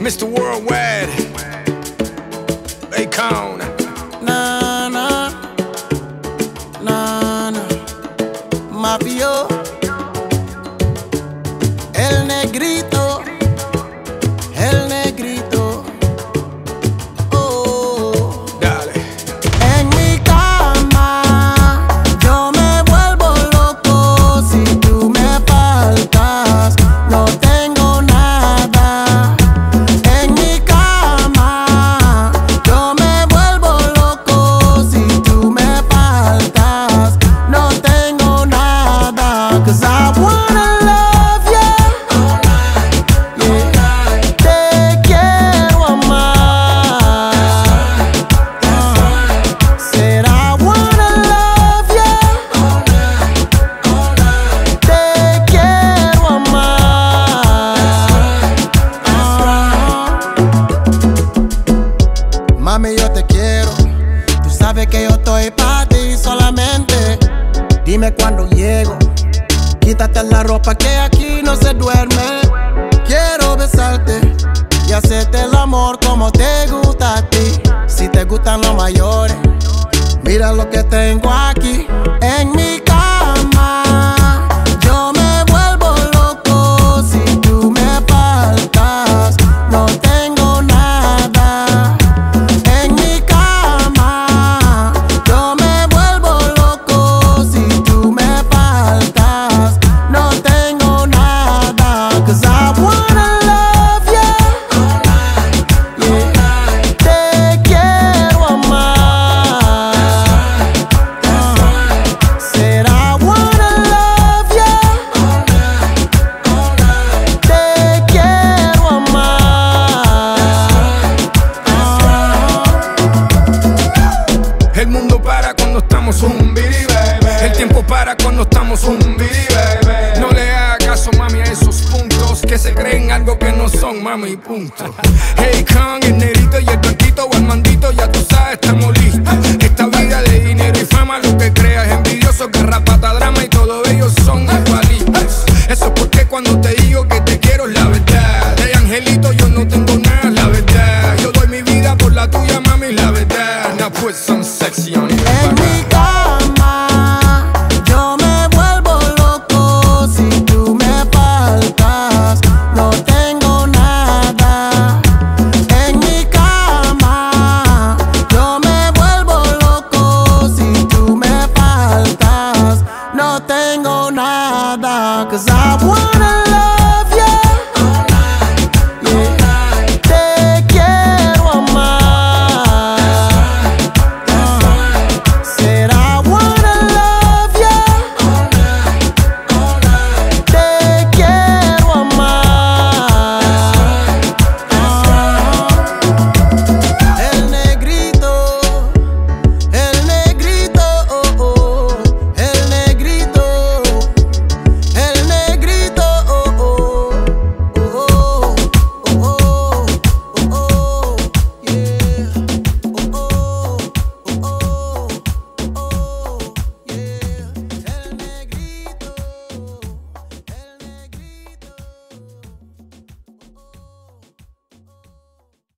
Mr. Worldwide, Akon. Nah, nah, nah, nah. Mafio, El Negrito. quiero. Tú sabes que yo estoy para ti solamente. Dime cuando llego. Quítate la ropa que aquí no se duerme. Quiero besarte y hacerte el amor como te gusta a ti. Si te gustan los mayores, mira lo que tengo aquí. para cuando estamos hundidos. No le hagas caso, mami, a esos puntos que se creen algo que no son, mami, punto. Hey, Khan, el negrito y el blanquito o el mandito, ya tú sabes, estamos listos. Esta vida de dinero y fama, lo que creas, envidioso, garrapata, drama y todos ellos son igualitos. Eso es porque cuando te digo que te quiero, la verdad. De angelito, yo